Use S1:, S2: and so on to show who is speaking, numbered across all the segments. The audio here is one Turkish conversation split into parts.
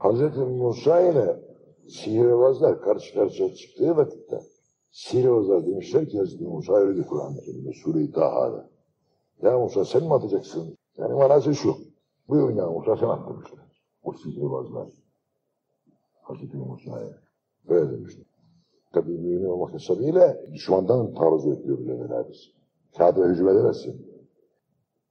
S1: Hazreti Musa ile sihirbazlar karşı karşıya çıktığı vakitte sihirbazlar demişler ki Hazreti Musa bir Kur'an-ı Kerim'de Sure-i Taha'da. Ya Musa sen mi atacaksın? Yani manası şu. Buyurun ya Musa sen at demişler. O sihirbazlar. Hazreti Musa'ya. Öyle demişler. Tabii mümin olmak hesabıyla düşmandan taarruz ediyor bile nelerdir. Kağıda hücum edemezsin.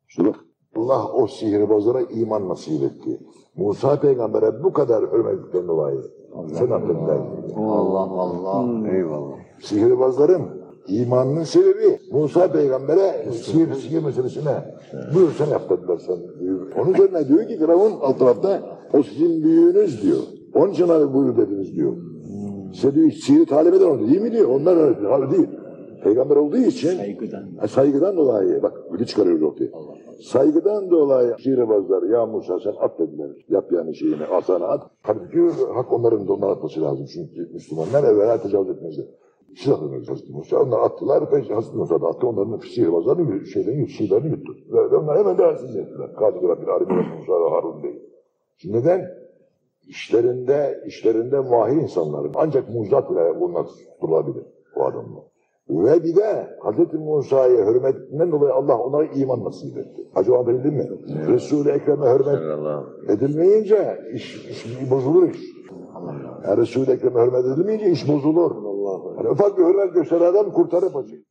S1: İşte bak Allah o sihirbazlara iman nasip etti. Musa peygambere bu kadar hürmetten dolayı. Sen affediler.
S2: Allah Allah. Eyvallah.
S1: Sihirbazların imanının sebebi Musa peygambere sihir, sihir meselesine buyur sen yap dediler sen. Onun üzerine diyor ki Firavun alt tarafta o sizin büyüğünüz diyor. Onun için abi buyur dediniz diyor. Size diyor sihiri talep eden onu değil mi diyor. Onlar öyle değil. Peygamber olduğu için
S3: Saygıdan.
S1: Ha, saygıdan dolayı bak öyle çıkarıyoruz ortaya. Saygıdan dolayı sihirbazlar ya Musa sen at dediler. Yap yani şeyini asana at. Halbuki hak onların da ondan atması lazım. Çünkü Müslümanlar evvela tecavüz etmezler. Siz atınız Hazreti Musa. Onlar attılar. Peki Hazreti Musa da attı. Onların sihirbazlarını şeylerini, şeylerini yuttu. Ve onlar hemen değersiz ettiler. Kadir Rabbil Alemin Musa ve Harun değil. Şimdi neden? İşlerinde, işlerinde muahi insanlar. Ancak mucizat bile bunlar tutulabilir bu adamlar. Ve bir de Hz. Musa'ya hürmetinden dolayı Allah onlara iman nasip etti. Acaba anlatabildim mi? Resul-i Ekrem'e hürmet edilmeyince iş, iş bozulur iş. Yani Resul-i Ekrem'e hürmet edilmeyince iş bozulur. Yani ufak bir hürmet gösteren adam kurtarır paçayı.